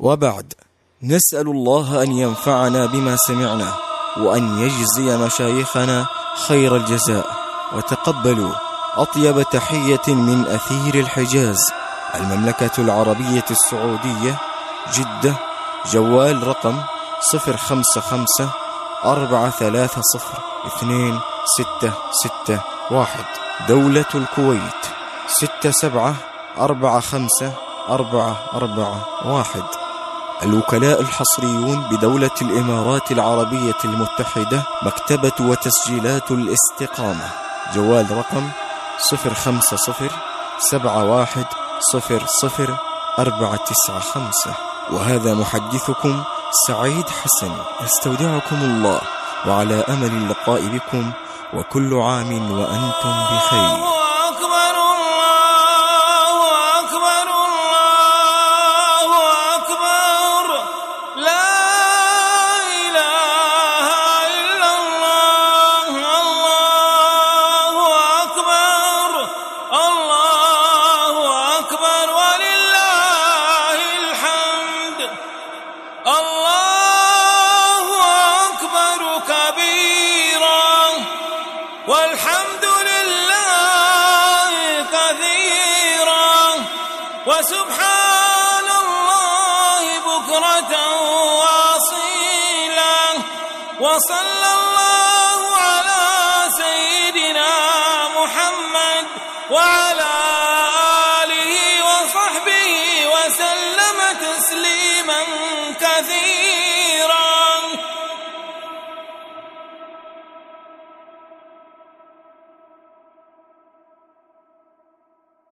وبعد نسأل الله أن ينفعنا بما سمعنا وأن يجزي مشايخنا خير الجزاء. وتقبلوا أطيب تحية من أثير الحجاز المملكة العربية السعودية جدة جوال رقم 055 430 2661 دولة الكويت 67 45 441 الوكلاء الحصريون بدولة الإمارات العربية المتحدة مكتبة وتسجيلات الاستقامة. جوال رقم صفر خمسة صفر سبعة واحد صفر صفر أربعة تسعة خمسة. وهذا محدثكم سعيد حسن. استودعكم الله وعلى أمل اللقاء بكم وكل عام وأنتم بخير. وسبحان الله بكرة وأصيلا. وصلى الله على سيدنا محمد وعلى